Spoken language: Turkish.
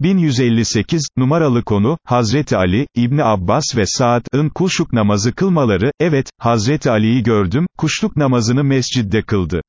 1158, numaralı konu, Hazreti Ali, İbni Abbas ve Saad'ın kuşluk namazı kılmaları, evet, Hazreti Ali'yi gördüm, kuşluk namazını mescidde kıldı.